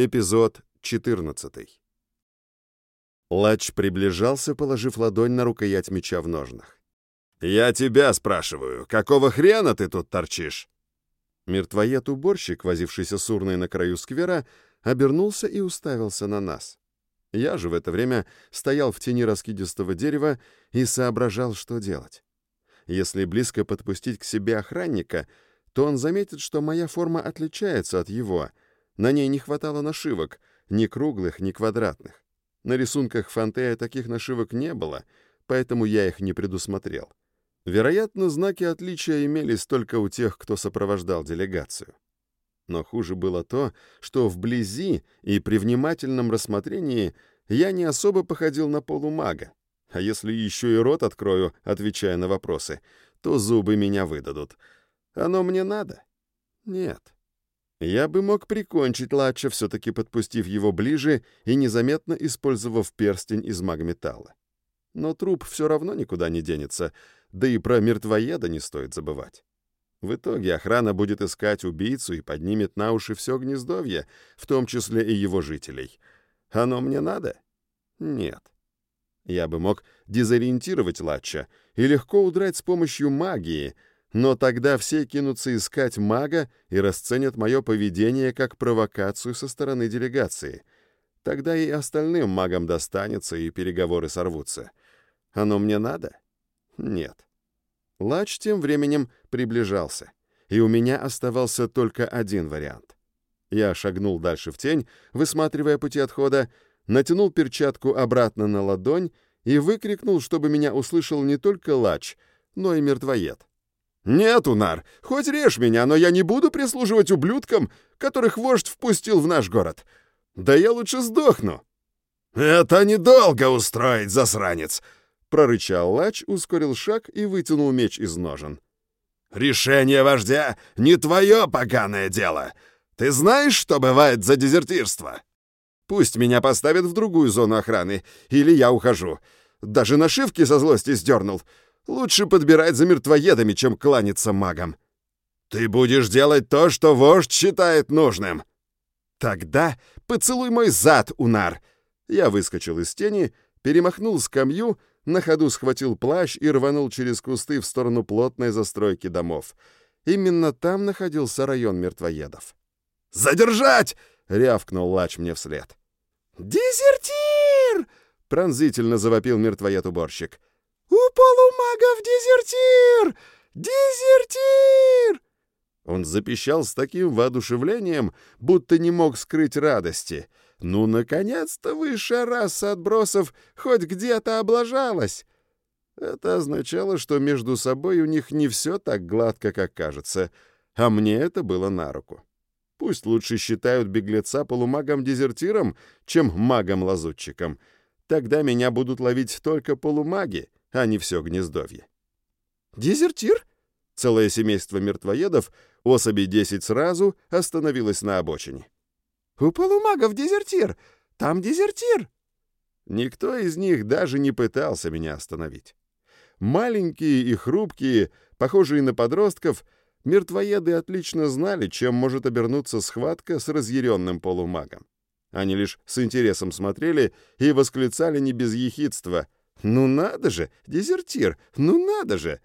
Эпизод 14. Лач приближался, положив ладонь на рукоять меча в ножнах. «Я тебя спрашиваю, какого хрена ты тут торчишь?» Мертвоед-уборщик, возившийся с урной на краю сквера, обернулся и уставился на нас. Я же в это время стоял в тени раскидистого дерева и соображал, что делать. Если близко подпустить к себе охранника, то он заметит, что моя форма отличается от его — на ней не хватало нашивок, ни круглых, ни квадратных. На рисунках Фантея таких нашивок не было, поэтому я их не предусмотрел. Вероятно, знаки отличия имелись только у тех, кто сопровождал делегацию. Но хуже было то, что вблизи и при внимательном рассмотрении я не особо походил на полумага. А если еще и рот открою, отвечая на вопросы, то зубы меня выдадут. Оно мне надо? Нет. Я бы мог прикончить Латча, все-таки подпустив его ближе и незаметно использовав перстень из магметалла. Но труп все равно никуда не денется, да и про мертвоеда не стоит забывать. В итоге охрана будет искать убийцу и поднимет на уши все гнездовье, в том числе и его жителей. Оно мне надо? Нет. Я бы мог дезориентировать Латча и легко удрать с помощью магии — но тогда все кинутся искать мага и расценят мое поведение как провокацию со стороны делегации. Тогда и остальным магам достанется, и переговоры сорвутся. Оно мне надо? Нет. Лач тем временем приближался, и у меня оставался только один вариант. Я шагнул дальше в тень, высматривая пути отхода, натянул перчатку обратно на ладонь и выкрикнул, чтобы меня услышал не только Лач, но и мертвоед. «Нет, Унар, хоть режь меня, но я не буду прислуживать ублюдкам, которых вождь впустил в наш город. Да я лучше сдохну». «Это недолго устроить, засранец!» — прорычал Лач, ускорил шаг и вытянул меч из ножен. «Решение вождя не твое поганое дело. Ты знаешь, что бывает за дезертирство? Пусть меня поставят в другую зону охраны, или я ухожу. Даже нашивки со злости сдернул». Лучше подбирать за мертвоедами, чем кланяться магам. Ты будешь делать то, что вождь считает нужным. Тогда поцелуй мой зад, Унар. Я выскочил из тени, перемахнул скамью, на ходу схватил плащ и рванул через кусты в сторону плотной застройки домов. Именно там находился район мертвоедов. «Задержать!» — рявкнул Лач мне вслед. «Дезертир!» — пронзительно завопил мертвоед-уборщик. «У полумагов дезертир! Дезертир!» Он запищал с таким воодушевлением, будто не мог скрыть радости. «Ну, наконец-то высшая раса отбросов хоть где-то облажалась!» Это означало, что между собой у них не все так гладко, как кажется, а мне это было на руку. Пусть лучше считают беглеца полумагом-дезертиром, чем магом-лазутчиком. Тогда меня будут ловить только полумаги, а не все гнездовье. «Дезертир?» Целое семейство мертвоедов, особей десять сразу, остановилось на обочине. «У полумагов дезертир! Там дезертир!» Никто из них даже не пытался меня остановить. Маленькие и хрупкие, похожие на подростков, мертвоеды отлично знали, чем может обернуться схватка с разъяренным полумагом. Они лишь с интересом смотрели и восклицали не без ехидства — ну надо же, дезертир, ну надо же!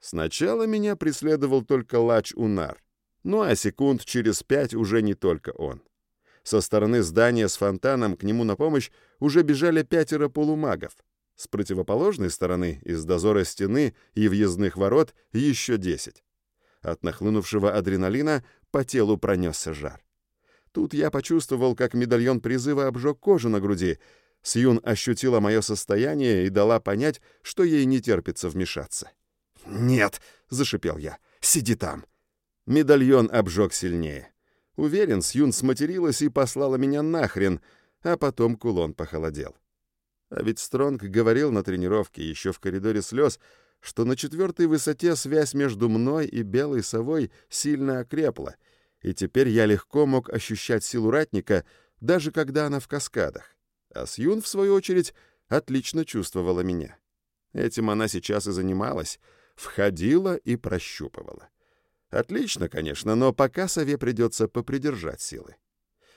Сначала меня преследовал только Лач-Унар. Ну а секунд через пять уже не только он. Со стороны здания с фонтаном к нему на помощь уже бежали пятеро полумагов. С противоположной стороны, из дозора стены и въездных ворот, еще десять. От нахлынувшего адреналина по телу пронесся жар. Тут я почувствовал, как медальон призыва обжег кожу на груди, Сьюн ощутила мое состояние и дала понять, что ей не терпится вмешаться. «Нет!» — зашипел я. «Сиди там!» Медальон обжег сильнее. Уверен, Сьюн сматерилась и послала меня нахрен, а потом кулон похолодел. А ведь Стронг говорил на тренировке еще в коридоре слез, что на четвертой высоте связь между мной и белой совой сильно окрепла, и теперь я легко мог ощущать силу ратника, даже когда она в каскадах. А Сьюн, в свою очередь, отлично чувствовала меня. Этим она сейчас и занималась, входила и прощупывала. Отлично, конечно, но пока сове придется попридержать силы.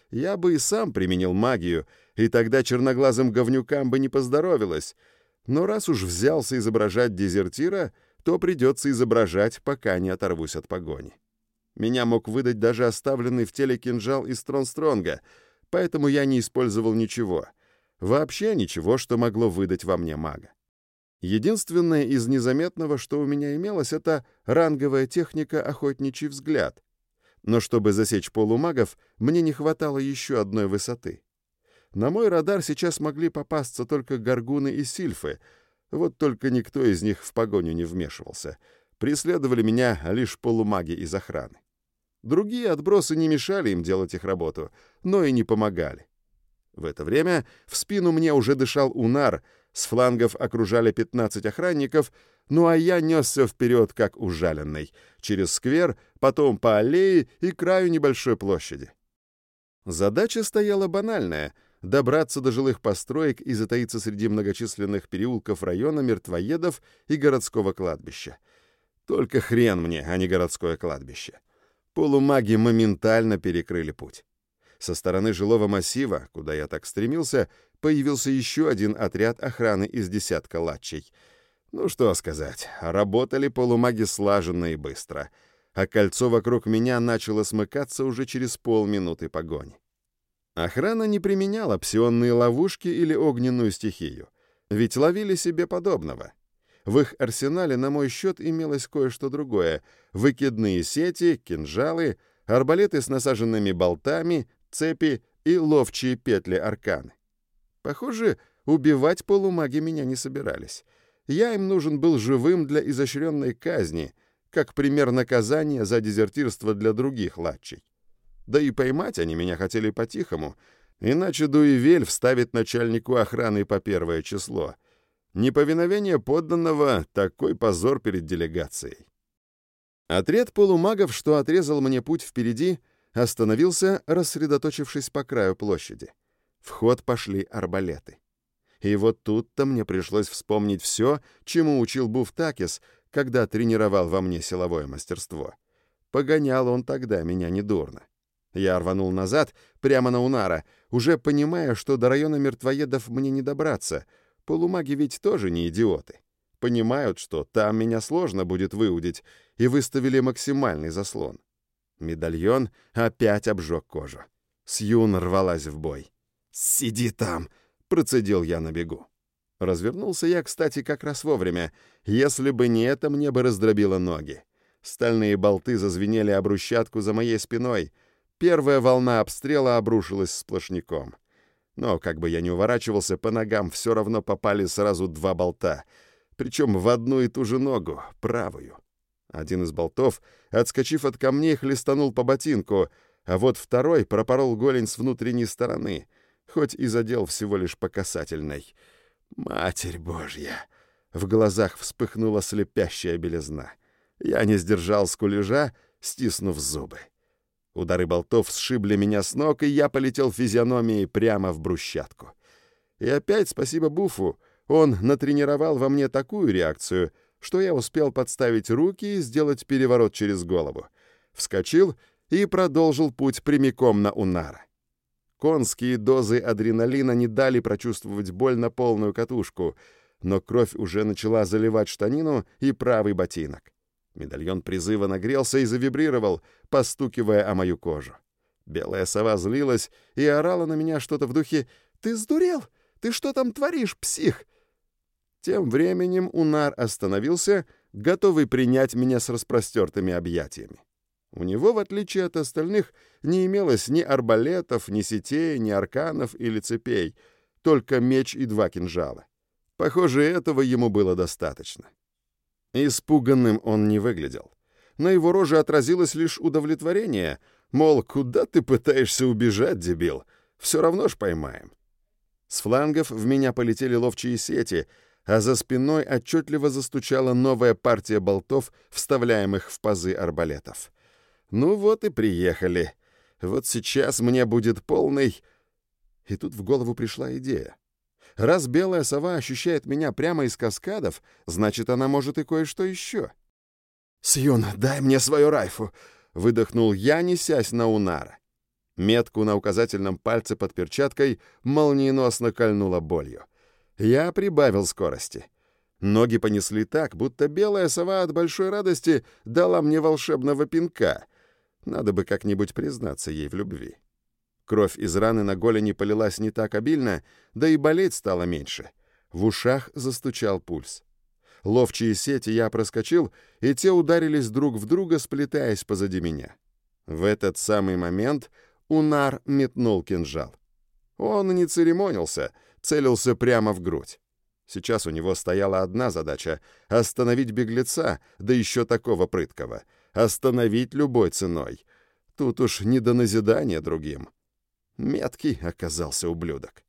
я бы и сам применил магию, и тогда черноглазым говнюкам бы не поздоровилось. Но раз уж взялся изображать дезертира, то придется изображать, пока не оторвусь от погони. Меня мог выдать даже оставленный в теле кинжал из Тронстронга, поэтому я не использовал ничего. Вообще ничего, что могло выдать во мне мага. Единственное из незаметного, что у меня имелось, это ранговая техника «Охотничий взгляд». Но чтобы засечь полумагов, мне не хватало еще одной высоты. На мой радар сейчас могли попасться только горгуны и сильфы, вот только никто из них в погоню не вмешивался. Преследовали меня лишь полумаги из охраны. Другие отбросы не мешали им делать их работу, но и не помогали. В это время в спину мне уже дышал Унар, с флангов окружали 15 охранников, ну а я несся вперед, как ужаленный, через сквер, потом по аллее и краю небольшой площади. Задача стояла банальная — добраться до жилых построек и затаиться среди многочисленных переулков района мертвоедов и городского кладбища. Только хрен мне, а не городское кладбище. Полумаги моментально перекрыли путь. Со стороны жилого массива, куда я так стремился, появился еще один отряд охраны из десятка латчей. Ну что сказать, работали полумаги слаженно и быстро, а кольцо вокруг меня начало смыкаться уже через полминуты погони. Охрана не применяла псионные ловушки или огненную стихию, ведь ловили себе подобного. В их арсенале, на мой счет, имелось кое-что другое. Выкидные сети, кинжалы, арбалеты с насаженными болтами, цепи и ловчие петли арканы. Похоже, убивать полумаги меня не собирались. Я им нужен был живым для изощренной казни, как пример наказания за дезертирство для других латчей. Да и поймать они меня хотели по-тихому, иначе Дуивель вставит начальнику охраны по первое число — Неповиновение подданного — такой позор перед делегацией. Отряд полумагов, что отрезал мне путь впереди, остановился, рассредоточившись по краю площади. В ход пошли арбалеты. И вот тут-то мне пришлось вспомнить все, чему учил Буфтакис, когда тренировал во мне силовое мастерство. Погонял он тогда меня недурно. Я рванул назад, прямо на Унара, уже понимая, что до района мертвоедов мне не добраться — Полумаги ведь тоже не идиоты. Понимают, что там меня сложно будет выудить, и выставили максимальный заслон. Медальон опять обжег кожу. Сьюн рвалась в бой. «Сиди там!» — процедил я на бегу. Развернулся я, кстати, как раз вовремя. Если бы не это, мне бы раздробило ноги. Стальные болты зазвенели об брусчатку за моей спиной. Первая волна обстрела обрушилась сплошняком. Но, как бы я ни уворачивался, по ногам все равно попали сразу два болта, причем в одну и ту же ногу, правую. Один из болтов, отскочив от камней, хлестанул по ботинку, а вот второй пропорол голень с внутренней стороны, хоть и задел всего лишь по касательной. «Матерь Божья!» В глазах вспыхнула слепящая белизна. Я не сдержал скулежа, стиснув зубы. Удары болтов сшибли меня с ног, и я полетел физиономией прямо в брусчатку. И опять спасибо Буфу, он натренировал во мне такую реакцию, что я успел подставить руки и сделать переворот через голову. Вскочил и продолжил путь прямиком на Унара. Конские дозы адреналина не дали прочувствовать боль на полную катушку, но кровь уже начала заливать штанину и правый ботинок. Медальон призыва нагрелся и завибрировал, постукивая о мою кожу. Белая сова злилась и орала на меня что-то в духе «Ты сдурел? Ты что там творишь, псих?» Тем временем Унар остановился, готовый принять меня с распростертыми объятиями. У него, в отличие от остальных, не имелось ни арбалетов, ни сетей, ни арканов или цепей, только меч и два кинжала. Похоже, этого ему было достаточно. Испуганным он не выглядел. На его роже отразилось лишь удовлетворение, мол, куда ты пытаешься убежать, дебил? Все равно ж поймаем. С флангов в меня полетели ловчие сети, а за спиной отчетливо застучала новая партия болтов, вставляемых в пазы арбалетов. Ну вот и приехали. Вот сейчас мне будет полный... И тут в голову пришла идея. Раз белая сова ощущает меня прямо из каскадов, значит, она может и кое-что еще. «Сьюн, дай мне свою райфу!» — выдохнул я, несясь на Унара. Метку на указательном пальце под перчаткой молниеносно кольнула болью. Я прибавил скорости. Ноги понесли так, будто белая сова от большой радости дала мне волшебного пинка. Надо бы как-нибудь признаться ей в любви. Кровь из раны на голени полилась не так обильно, да и болеть стало меньше. В ушах застучал пульс. Ловчие сети я проскочил, и те ударились друг в друга, сплетаясь позади меня. В этот самый момент Унар метнул кинжал. Он не церемонился, целился прямо в грудь. Сейчас у него стояла одна задача — остановить беглеца, да еще такого прыткого. Остановить любой ценой. Тут уж не до назидания другим. Меткий оказался ублюдок.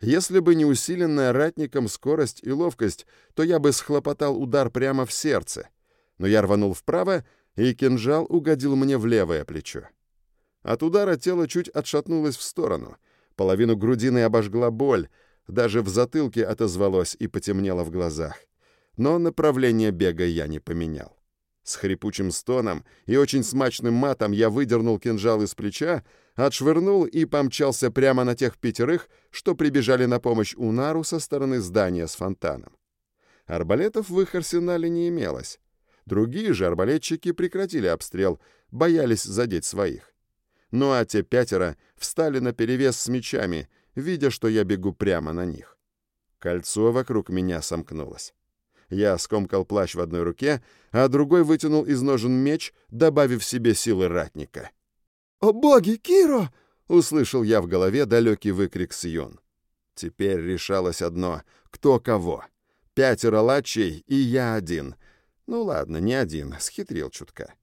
Если бы не усиленная ратником скорость и ловкость, то я бы схлопотал удар прямо в сердце. Но я рванул вправо, и кинжал угодил мне в левое плечо. От удара тело чуть отшатнулось в сторону. Половину грудины обожгла боль, даже в затылке отозвалось и потемнело в глазах. Но направление бега я не поменял. С хрипучим стоном и очень смачным матом я выдернул кинжал из плеча, отшвырнул и помчался прямо на тех пятерых, что прибежали на помощь Унару со стороны здания с фонтаном. Арбалетов в их арсенале не имелось. Другие же арбалетчики прекратили обстрел, боялись задеть своих. Ну а те пятеро встали наперевес с мечами, видя, что я бегу прямо на них. Кольцо вокруг меня сомкнулось. Я скомкал плащ в одной руке, а другой вытянул из ножен меч, добавив себе силы ратника. «О боги, Киро!» — услышал я в голове далекий выкрик Сьон. Теперь решалось одно — кто кого. Пятеро лачей и я один. Ну ладно, не один, схитрил чутка.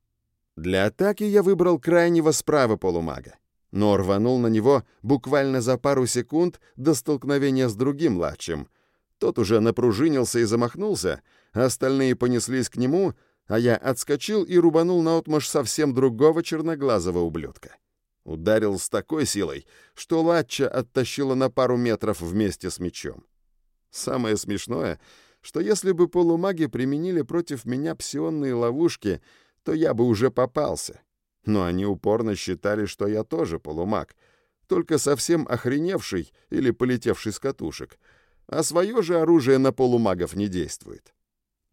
Для атаки я выбрал крайнего справа полумага, но рванул на него буквально за пару секунд до столкновения с другим лачем. Тот уже напружинился и замахнулся, остальные понеслись к нему — а я отскочил и рубанул наотмашь совсем другого черноглазого ублюдка. Ударил с такой силой, что Латча оттащила на пару метров вместе с мечом. Самое смешное, что если бы полумаги применили против меня псионные ловушки, то я бы уже попался. Но они упорно считали, что я тоже полумаг, только совсем охреневший или полетевший с катушек, а свое же оружие на полумагов не действует.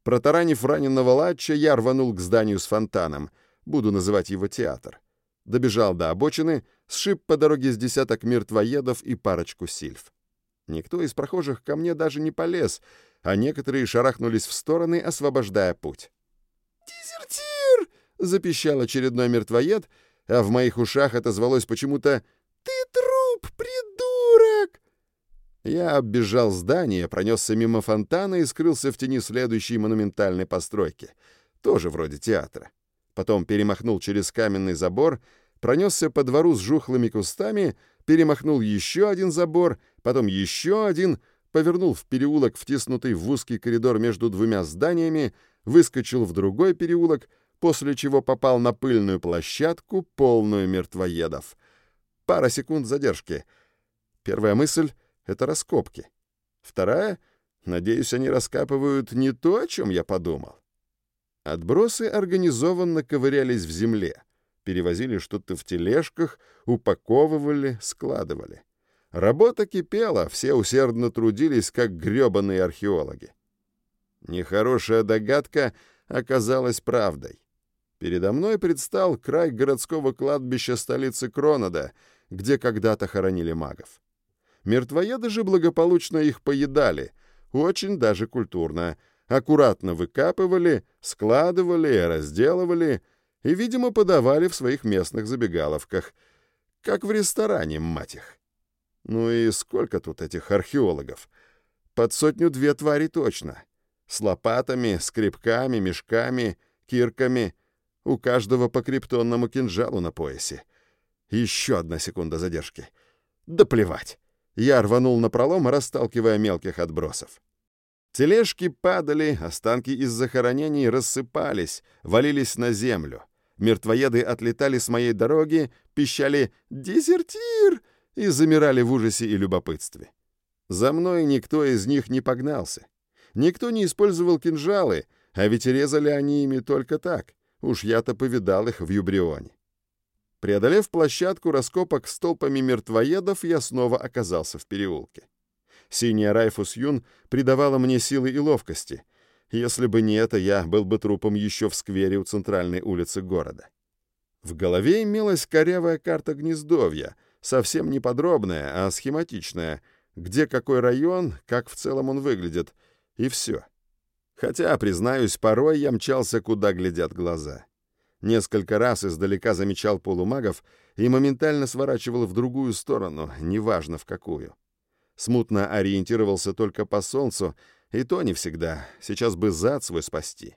Протаранив раненого Латча, я рванул к зданию с фонтаном, буду называть его театр. Добежал до обочины, сшиб по дороге с десяток мертвоедов и парочку сильф. Никто из прохожих ко мне даже не полез, а некоторые шарахнулись в стороны, освобождая путь. «Дезертир!» — запищал очередной мертвоед, а в моих ушах отозвалось почему-то «Ты труп, придурок!» Я оббежал здание, пронесся мимо фонтана и скрылся в тени следующей монументальной постройки, тоже вроде театра. Потом перемахнул через каменный забор, пронесся по двору с жухлыми кустами, перемахнул еще один забор, потом еще один, повернул в переулок, втиснутый в узкий коридор между двумя зданиями, выскочил в другой переулок, после чего попал на пыльную площадку, полную мертвоедов. Пара секунд задержки. Первая мысль — это раскопки. Вторая — надеюсь, они раскапывают не то, о чем я подумал. Отбросы организованно ковырялись в земле, перевозили что-то в тележках, упаковывали, складывали. Работа кипела, все усердно трудились, как грёбаные археологи. Нехорошая догадка оказалась правдой. Передо мной предстал край городского кладбища столицы Кронода, где когда-то хоронили магов. Мертвоеды же благополучно их поедали, очень даже культурно, аккуратно выкапывали, складывали, разделывали и, видимо, подавали в своих местных забегаловках, как в ресторане, мать их. Ну и сколько тут этих археологов? Под сотню-две твари точно. С лопатами, скребками, мешками, кирками. У каждого по криптонному кинжалу на поясе. Еще одна секунда задержки. Да плевать. Я рванул на пролом, расталкивая мелких отбросов. Тележки падали, останки из захоронений рассыпались, валились на землю. Мертвоеды отлетали с моей дороги, пищали «Дезертир!» и замирали в ужасе и любопытстве. За мной никто из них не погнался. Никто не использовал кинжалы, а ведь резали они ими только так. Уж я-то повидал их в Юбрионе. Преодолев площадку раскопок с толпами мертвоедов, я снова оказался в переулке. Синяя Райфус Юн придавала мне силы и ловкости. Если бы не это, я был бы трупом еще в сквере у центральной улицы города. В голове имелась корявая карта гнездовья, совсем не подробная, а схематичная, где какой район, как в целом он выглядит, и все. Хотя, признаюсь, порой я мчался, куда глядят глаза. Несколько раз издалека замечал полумагов и моментально сворачивал в другую сторону, неважно в какую. Смутно ориентировался только по солнцу, и то не всегда, сейчас бы зад свой спасти.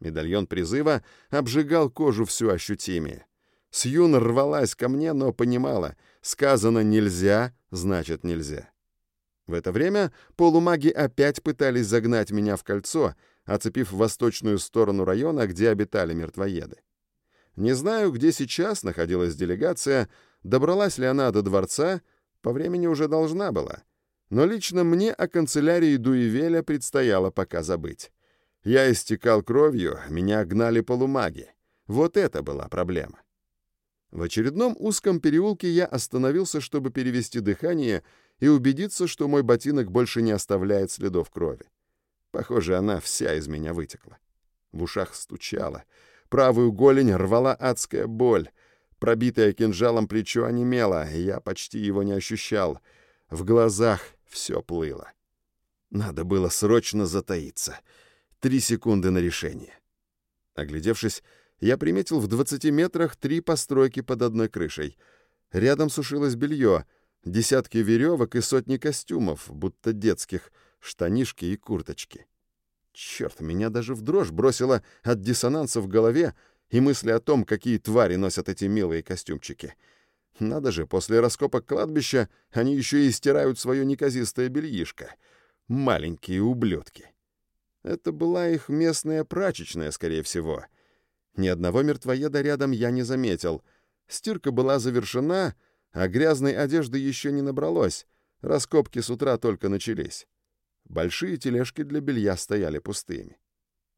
Медальон призыва обжигал кожу всю ощутимее. Сьюн рвалась ко мне, но понимала, сказано «нельзя» значит «нельзя». В это время полумаги опять пытались загнать меня в кольцо, оцепив восточную сторону района, где обитали мертвоеды. Не знаю, где сейчас находилась делегация, добралась ли она до дворца, по времени уже должна была. Но лично мне о канцелярии Дуевеля предстояло пока забыть. Я истекал кровью, меня гнали полумаги. Вот это была проблема. В очередном узком переулке я остановился, чтобы перевести дыхание и убедиться, что мой ботинок больше не оставляет следов крови. Похоже, она вся из меня вытекла. В ушах стучало. Правую голень рвала адская боль. Пробитое кинжалом плечо онемело, я почти его не ощущал. В глазах все плыло. Надо было срочно затаиться. Три секунды на решение. Оглядевшись, я приметил в 20 метрах три постройки под одной крышей. Рядом сушилось белье, десятки веревок и сотни костюмов, будто детских, штанишки и курточки. Черт, меня даже в дрожь бросило от диссонанса в голове и мысли о том, какие твари носят эти милые костюмчики. Надо же, после раскопок кладбища они еще и стирают свое неказистое бельишко. Маленькие ублюдки. Это была их местная прачечная, скорее всего — ни одного мертвоеда рядом я не заметил. Стирка была завершена, а грязной одежды еще не набралось. Раскопки с утра только начались. Большие тележки для белья стояли пустыми.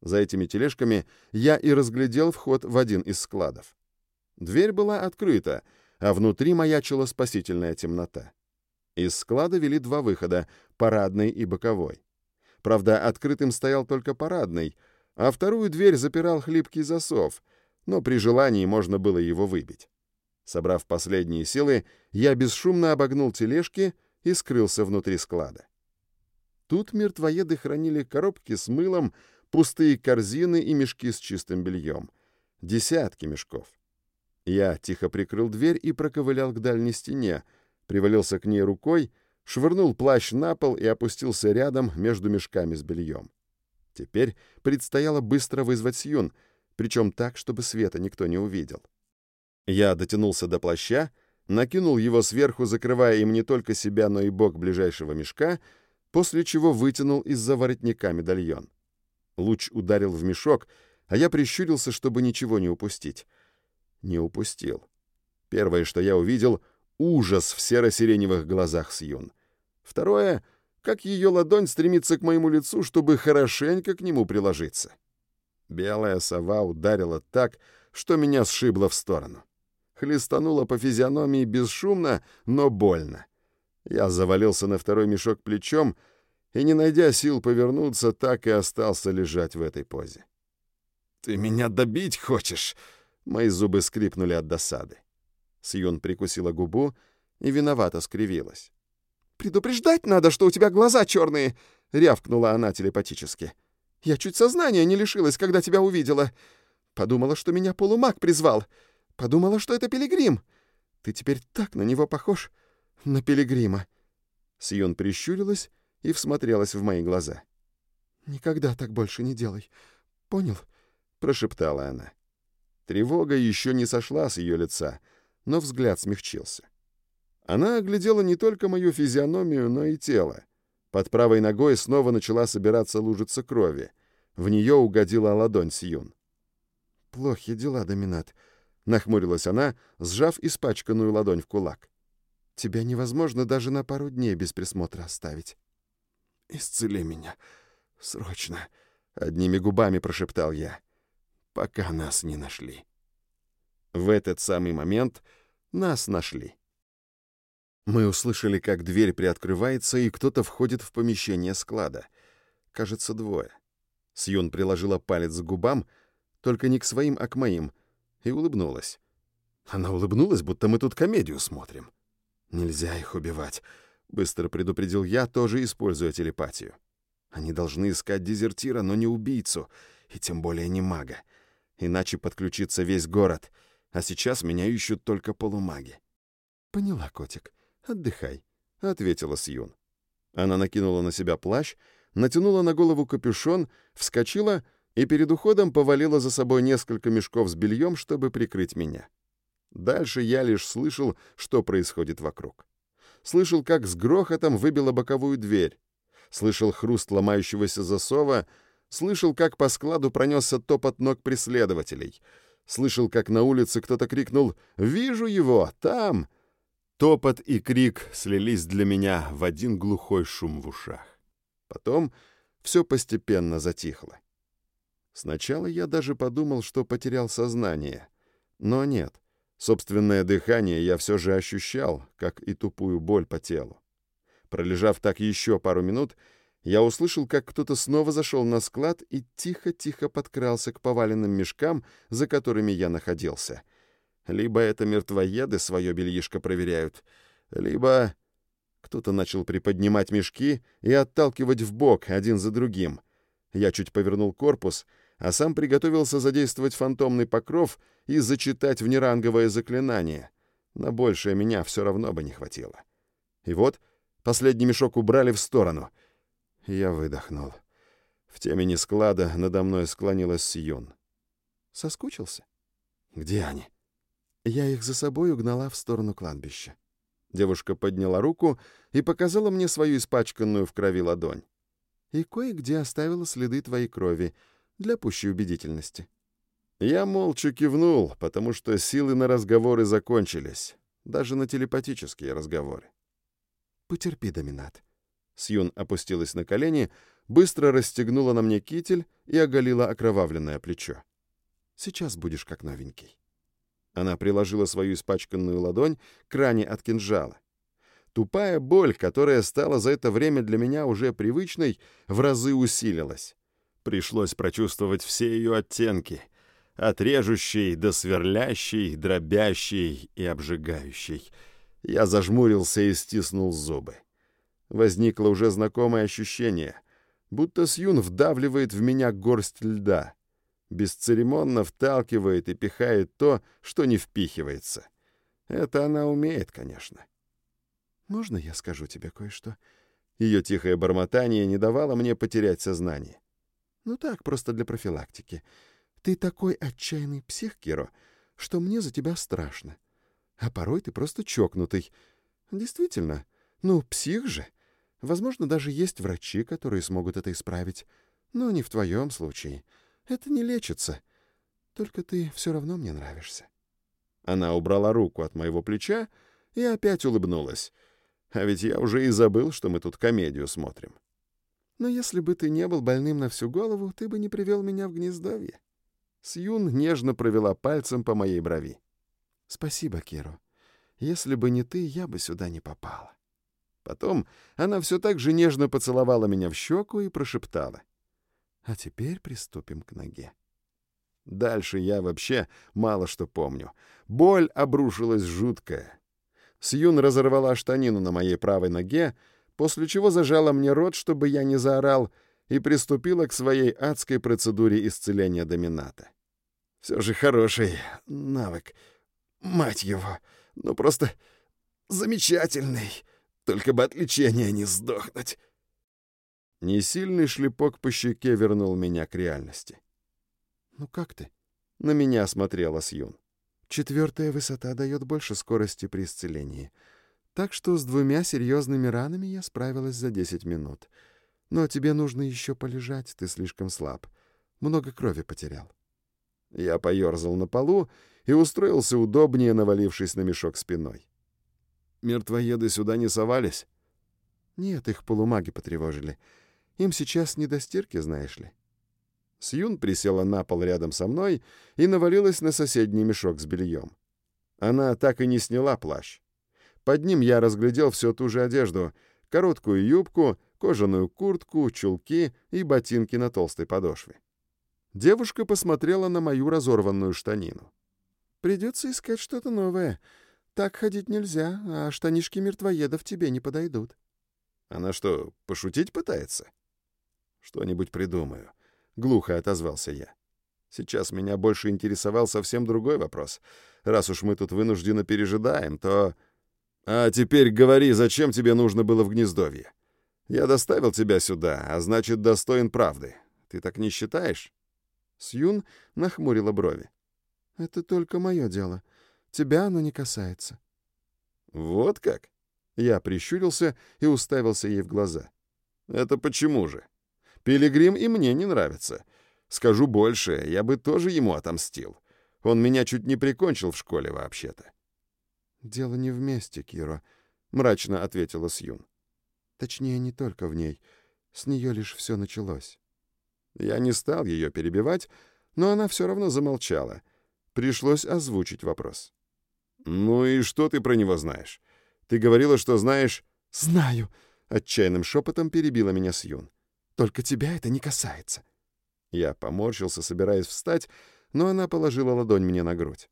За этими тележками я и разглядел вход в один из складов. Дверь была открыта, а внутри маячила спасительная темнота. Из склада вели два выхода — парадный и боковой. Правда, открытым стоял только парадный — а вторую дверь запирал хлипкий засов, но при желании можно было его выбить. Собрав последние силы, я бесшумно обогнул тележки и скрылся внутри склада. Тут мертвоеды хранили коробки с мылом, пустые корзины и мешки с чистым бельем. Десятки мешков. Я тихо прикрыл дверь и проковылял к дальней стене, привалился к ней рукой, швырнул плащ на пол и опустился рядом между мешками с бельем. Теперь предстояло быстро вызвать Сьюн, причем так, чтобы света никто не увидел. Я дотянулся до плаща, накинул его сверху, закрывая им не только себя, но и бок ближайшего мешка, после чего вытянул из-за воротника медальон. Луч ударил в мешок, а я прищурился, чтобы ничего не упустить. Не упустил. Первое, что я увидел — ужас в серо-сиреневых глазах Сьюн. Второе — как ее ладонь стремится к моему лицу, чтобы хорошенько к нему приложиться. Белая сова ударила так, что меня сшибло в сторону. Хлестанула по физиономии бесшумно, но больно. Я завалился на второй мешок плечом и, не найдя сил повернуться, так и остался лежать в этой позе. «Ты меня добить хочешь?» Мои зубы скрипнули от досады. Сьюн прикусила губу и виновато скривилась. «Предупреждать надо, что у тебя глаза черные!» — рявкнула она телепатически. «Я чуть сознания не лишилась, когда тебя увидела. Подумала, что меня полумаг призвал. Подумала, что это пилигрим. Ты теперь так на него похож, на пилигрима». Сьюн прищурилась и всмотрелась в мои глаза. «Никогда так больше не делай. Понял?» — прошептала она. Тревога еще не сошла с ее лица, но взгляд смягчился. Она оглядела не только мою физиономию, но и тело. Под правой ногой снова начала собираться лужица крови. В нее угодила ладонь Сьюн. «Плохи дела, Доминат», — нахмурилась она, сжав испачканную ладонь в кулак. «Тебя невозможно даже на пару дней без присмотра оставить». «Исцели меня. Срочно», — одними губами прошептал я, — «пока нас не нашли». В этот самый момент нас нашли. Мы услышали, как дверь приоткрывается, и кто-то входит в помещение склада. Кажется, двое. Сьюн приложила палец к губам, только не к своим, а к моим, и улыбнулась. Она улыбнулась, будто мы тут комедию смотрим. «Нельзя их убивать», — быстро предупредил я, тоже используя телепатию. «Они должны искать дезертира, но не убийцу, и тем более не мага. Иначе подключится весь город, а сейчас меня ищут только полумаги». «Поняла, котик. Отдыхай», — ответила Сьюн. Она накинула на себя плащ, натянула на голову капюшон, вскочила и перед уходом повалила за собой несколько мешков с бельем, чтобы прикрыть меня. Дальше я лишь слышал, что происходит вокруг. Слышал, как с грохотом выбила боковую дверь. Слышал хруст ломающегося засова. Слышал, как по складу пронесся топот ног преследователей. Слышал, как на улице кто-то крикнул «Вижу его! Там!» Топот и крик слились для меня в один глухой шум в ушах. Потом все постепенно затихло. Сначала я даже подумал, что потерял сознание. Но нет. Собственное дыхание я все же ощущал, как и тупую боль по телу. Пролежав так еще пару минут, я услышал, как кто-то снова зашел на склад и тихо-тихо подкрался к поваленным мешкам, за которыми я находился. Либо это мертвоеды свое бельишко проверяют, либо... Кто-то начал приподнимать мешки и отталкивать в бок один за другим. Я чуть повернул корпус — а сам приготовился задействовать фантомный покров и зачитать внеранговое заклинание. На большее меня все равно бы не хватило. И вот последний мешок убрали в сторону. Я выдохнул. В темени склада надо мной склонилась Сьюн. Соскучился? Где они? Я их за собой угнала в сторону кладбища. Девушка подняла руку и показала мне свою испачканную в крови ладонь. И кое-где оставила следы твоей крови — для пущей убедительности. Я молча кивнул, потому что силы на разговоры закончились, даже на телепатические разговоры. «Потерпи, Доминат». Сьюн опустилась на колени, быстро расстегнула на мне китель и оголила окровавленное плечо. «Сейчас будешь как новенький». Она приложила свою испачканную ладонь к ране от кинжала. Тупая боль, которая стала за это время для меня уже привычной, в разы усилилась. Пришлось прочувствовать все ее оттенки, от режущей до сверлящей, дробящей и обжигающей. Я зажмурился и стиснул зубы. Возникло уже знакомое ощущение, будто Сьюн вдавливает в меня горсть льда, бесцеремонно вталкивает и пихает то, что не впихивается. Это она умеет, конечно. «Можно я скажу тебе кое-что?» Ее тихое бормотание не давало мне потерять сознание. Ну так, просто для профилактики. Ты такой отчаянный псих, Киро, что мне за тебя страшно. А порой ты просто чокнутый. Действительно, ну, псих же. Возможно, даже есть врачи, которые смогут это исправить. Но не в твоем случае. Это не лечится. Только ты все равно мне нравишься. Она убрала руку от моего плеча и опять улыбнулась. А ведь я уже и забыл, что мы тут комедию смотрим. Но если бы ты не был больным на всю голову, ты бы не привел меня в гнездовье». Сьюн нежно провела пальцем по моей брови. «Спасибо, Киро. Если бы не ты, я бы сюда не попала». Потом она все так же нежно поцеловала меня в щеку и прошептала. «А теперь приступим к ноге». Дальше я вообще мало что помню. Боль обрушилась жуткая. Сьюн разорвала штанину на моей правой ноге, после чего зажала мне рот, чтобы я не заорал, и приступила к своей адской процедуре исцеления домината. Все же хороший навык. Мать его, ну просто замечательный. Только бы от лечения не сдохнуть. Несильный шлепок по щеке вернул меня к реальности. «Ну как ты?» — на меня смотрела Сьюн. «Четвертая высота дает больше скорости при исцелении. Так что с двумя серьезными ранами я справилась за 10 минут. Но тебе нужно еще полежать, ты слишком слаб. Много крови потерял. Я поерзал на полу и устроился удобнее, навалившись на мешок спиной. Мертвоеды сюда не совались? Нет, их полумаги потревожили. Им сейчас не до стирки, знаешь ли. Сьюн присела на пол рядом со мной и навалилась на соседний мешок с бельем. Она так и не сняла плащ. Под ним я разглядел всю ту же одежду — короткую юбку, кожаную куртку, чулки и ботинки на толстой подошве. Девушка посмотрела на мою разорванную штанину. «Придется искать что-то новое. Так ходить нельзя, а штанишки мертвоедов тебе не подойдут». «Она что, пошутить пытается?» «Что-нибудь придумаю», — глухо отозвался я. Сейчас меня больше интересовал совсем другой вопрос. Раз уж мы тут вынужденно пережидаем, то... А теперь говори, зачем тебе нужно было в гнездовье? Я доставил тебя сюда, а значит, достоин правды. Ты так не считаешь?» Сьюн нахмурила брови. «Это только мое дело. Тебя оно не касается». «Вот как?» Я прищурился и уставился ей в глаза. «Это почему же? Пилигрим и мне не нравится. Скажу больше, я бы тоже ему отомстил. Он меня чуть не прикончил в школе вообще-то». «Дело не вместе, Киро», — мрачно ответила Сьюн. «Точнее, не только в ней. С нее лишь все началось». Я не стал ее перебивать, но она все равно замолчала. Пришлось озвучить вопрос. «Ну и что ты про него знаешь? Ты говорила, что знаешь...» «Знаю!» — отчаянным шепотом перебила меня Сьюн. «Только тебя это не касается». Я поморщился, собираясь встать, но она положила ладонь мне на грудь.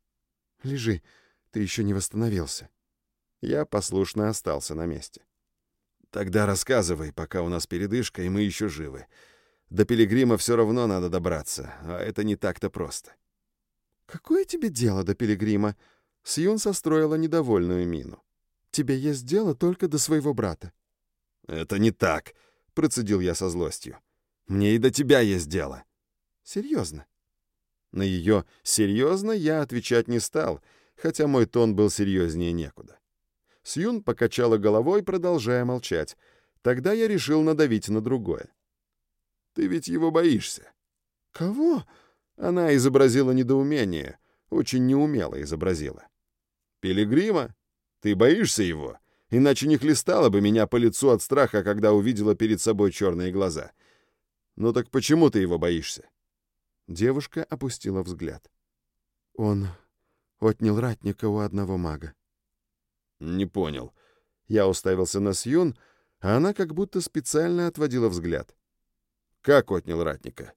«Лежи, ты еще не восстановился». Я послушно остался на месте. «Тогда рассказывай, пока у нас передышка, и мы еще живы. До Пилигрима все равно надо добраться, а это не так-то просто». «Какое тебе дело до Пилигрима?» Сьюн состроила недовольную мину. «Тебе есть дело только до своего брата». «Это не так», — процедил я со злостью. «Мне и до тебя есть дело». «Серьезно?» На ее «серьезно» я отвечать не стал, хотя мой тон был серьезнее некуда. Сьюн покачала головой, продолжая молчать. Тогда я решил надавить на другое. Ты ведь его боишься». «Кого?» Она изобразила недоумение, очень неумело изобразила. «Пилигрима? Ты боишься его? Иначе не хлестала бы меня по лицу от страха, когда увидела перед собой черные глаза. Ну так почему ты его боишься?» Девушка опустила взгляд. «Он отнял ратника у одного мага». «Не понял». Я уставился на Сьюн, а она как будто специально отводила взгляд. Как отнял ратника?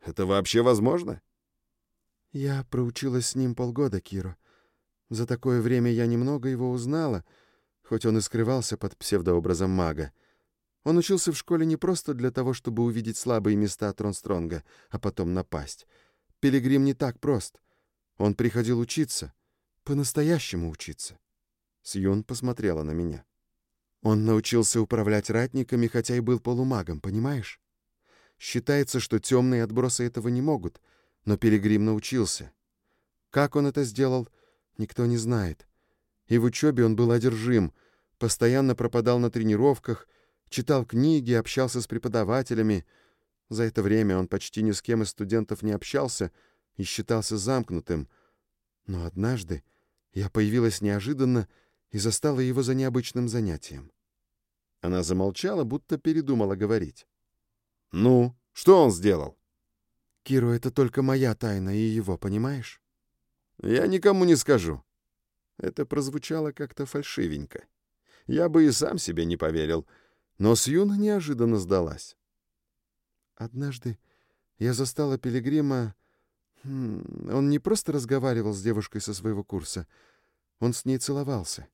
Это вообще возможно? Я проучилась с ним полгода, Киро. За такое время я немного его узнала, хоть он и скрывался под псевдообразом мага. Он учился в школе не просто для того, чтобы увидеть слабые места Тронстронга, а потом напасть. Пилигрим не так прост. Он приходил учиться, по-настоящему учиться. Сьюн посмотрела на меня. Он научился управлять ратниками, хотя и был полумагом, понимаешь? Считается, что темные отбросы этого не могут, но Пилигрим научился. Как он это сделал, никто не знает. И в учебе он был одержим, постоянно пропадал на тренировках, читал книги, общался с преподавателями. За это время он почти ни с кем из студентов не общался и считался замкнутым. Но однажды я появилась неожиданно и застала его за необычным занятием. Она замолчала, будто передумала говорить. «Ну, что он сделал?» «Киру, это только моя тайна и его, понимаешь?» «Я никому не скажу». Это прозвучало как-то фальшивенько. Я бы и сам себе не поверил, но Сьюн неожиданно сдалась. Однажды я застала Пилигрима... Хм, он не просто разговаривал с девушкой со своего курса, он с ней целовался.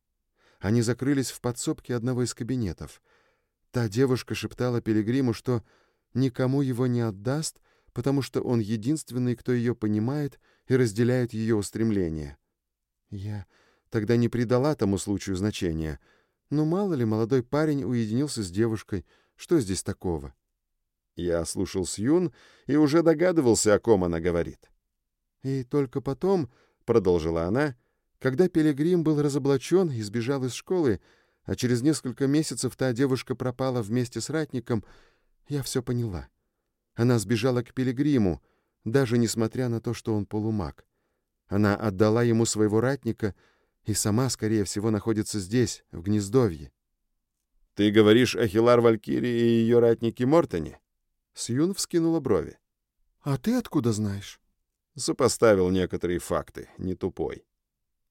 Они закрылись в подсобке одного из кабинетов. Та девушка шептала Пилигриму, что никому его не отдаст, потому что он единственный, кто ее понимает и разделяет ее устремления. Я тогда не придала тому случаю значения. Но мало ли молодой парень уединился с девушкой. Что здесь такого? Я слушал Сьюн и уже догадывался, о ком она говорит. И только потом, — продолжила она, — когда Пилигрим был разоблачен и сбежал из школы, а через несколько месяцев та девушка пропала вместе с ратником, я все поняла. Она сбежала к Пилигриму, даже несмотря на то, что он полумаг. Она отдала ему своего ратника и сама, скорее всего, находится здесь, в Гнездовье. «Ты говоришь о Хилар Валькирии и ее ратнике Мортоне?» Сьюн вскинула брови. «А ты откуда знаешь?» Сопоставил некоторые факты, не тупой.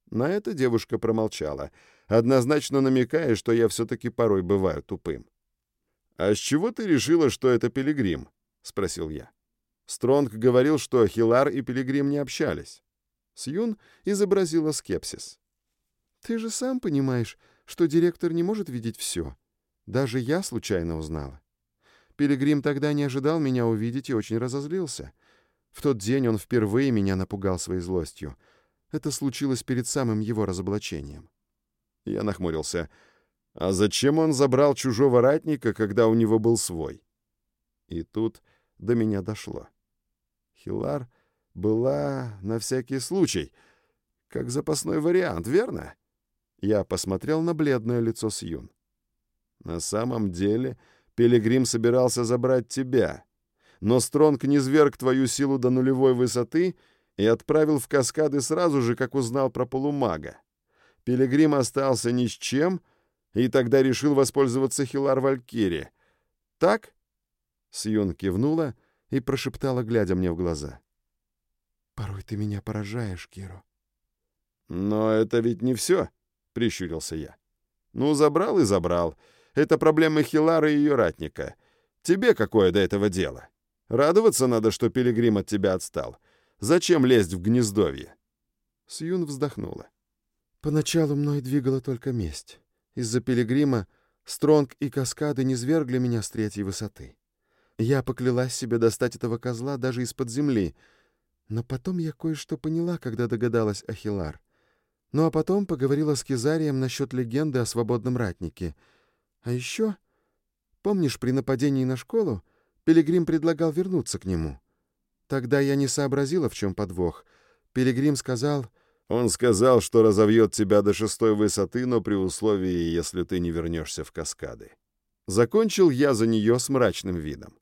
На это девушка промолчала, однозначно намекая, что я все-таки порой бываю тупым. «А с чего ты решила, что это Пилигрим?» — спросил я. Стронг говорил, что Хилар и Пилигрим не общались. Сьюн изобразила скепсис. «Ты же сам понимаешь, что директор не может видеть все. Даже я случайно узнала. Пилигрим тогда не ожидал меня увидеть и очень разозлился. В тот день он впервые меня напугал своей злостью. Это случилось перед самым его разоблачением. Я нахмурился. А зачем он забрал чужого ратника, когда у него был свой? И тут до меня дошло. Хилар была на всякий случай, как запасной вариант, верно? Я посмотрел на бледное лицо Сьюн. На самом деле, Пилигрим собирался забрать тебя, но Стронг не зверг твою силу до нулевой высоты и отправил в каскады сразу же, как узнал про полумага. Пилигрим остался ни с чем, и тогда решил воспользоваться Хилар Валькири. Так? Сьюн кивнула и прошептала, глядя мне в глаза. «Порой ты меня поражаешь, Киро». «Но это ведь не все», — прищурился я. «Ну, забрал и забрал. Это проблема Хилара и ее ратника. Тебе какое до этого дело? Радоваться надо, что Пилигрим от тебя отстал. Зачем лезть в гнездовье?» Сьюн вздохнула. «Поначалу мной двигала только месть. Из-за Пилигрима Стронг и Каскады не свергли меня с третьей высоты. Я поклялась себе достать этого козла даже из-под земли, но потом я кое-что поняла, когда догадалась о Хилар. Ну а потом поговорила с Кизарием насчет легенды о свободном ратнике. А еще, помнишь, при нападении на школу Пилигрим предлагал вернуться к нему? Тогда я не сообразила, в чем подвох. Пилигрим сказал... Он сказал, что разовьет тебя до шестой высоты, но при условии, если ты не вернешься в каскады. Закончил я за нее с мрачным видом.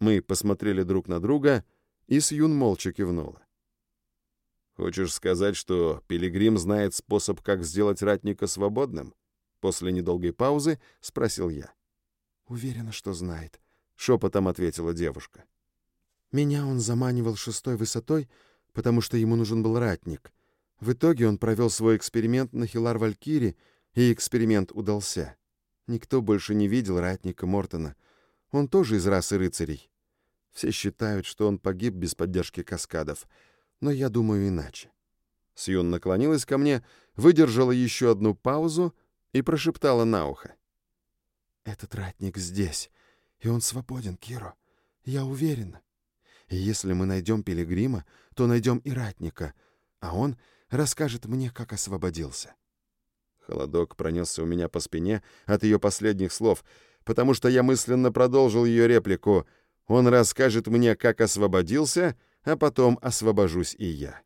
Мы посмотрели друг на друга, и Сьюн молча кивнула. «Хочешь сказать, что Пилигрим знает способ, как сделать ратника свободным?» После недолгой паузы спросил я. «Уверена, что знает», — шепотом ответила девушка. «Меня он заманивал шестой высотой, потому что ему нужен был ратник. В итоге он провел свой эксперимент на Хилар Валькири, и эксперимент удался. Никто больше не видел ратника Мортона. Он тоже из расы рыцарей. Все считают, что он погиб без поддержки каскадов, но я думаю иначе. Сьюн наклонилась ко мне, выдержала еще одну паузу и прошептала на ухо. «Этот ратник здесь, и он свободен, Киро. Я уверена. И если мы найдем пилигрима, то найдем и ратника, а он расскажет мне, как освободился». Холодок пронесся у меня по спине от ее последних слов, потому что я мысленно продолжил ее реплику — он расскажет мне, как освободился, а потом освобожусь и я.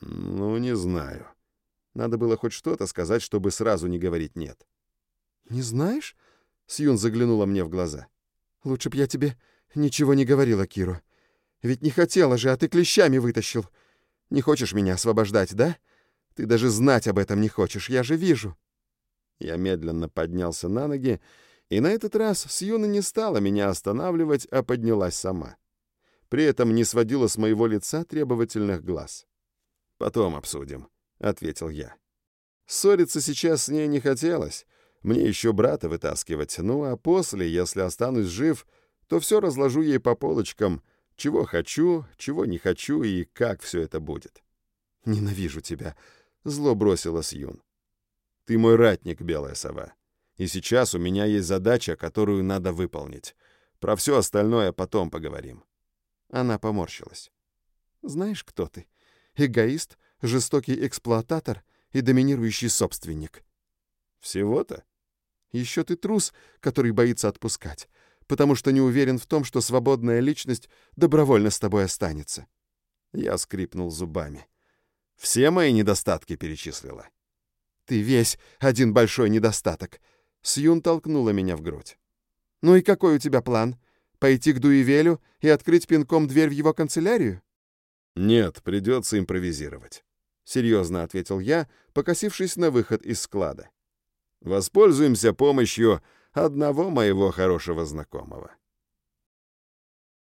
Ну, не знаю. Надо было хоть что-то сказать, чтобы сразу не говорить «нет». «Не знаешь?» — Сьюн заглянула мне в глаза. «Лучше б я тебе ничего не говорила, Киро. Ведь не хотела же, а ты клещами вытащил. Не хочешь меня освобождать, да? Ты даже знать об этом не хочешь, я же вижу». Я медленно поднялся на ноги и на этот раз Сьюна не стала меня останавливать, а поднялась сама. При этом не сводила с моего лица требовательных глаз. «Потом обсудим», — ответил я. Ссориться сейчас с ней не хотелось. Мне еще брата вытаскивать. Ну а после, если останусь жив, то все разложу ей по полочкам, чего хочу, чего не хочу и как все это будет. «Ненавижу тебя», — зло бросила Сьюн. «Ты мой ратник, белая сова. И сейчас у меня есть задача, которую надо выполнить. Про все остальное потом поговорим». Она поморщилась. «Знаешь, кто ты? Эгоист, жестокий эксплуататор и доминирующий собственник». «Всего-то?» «Еще ты трус, который боится отпускать, потому что не уверен в том, что свободная личность добровольно с тобой останется». Я скрипнул зубами. «Все мои недостатки перечислила». «Ты весь один большой недостаток», Сьюн толкнула меня в грудь. «Ну и какой у тебя план? Пойти к Дуивелю и открыть пинком дверь в его канцелярию?» «Нет, придется импровизировать», — серьезно ответил я, покосившись на выход из склада. «Воспользуемся помощью одного моего хорошего знакомого».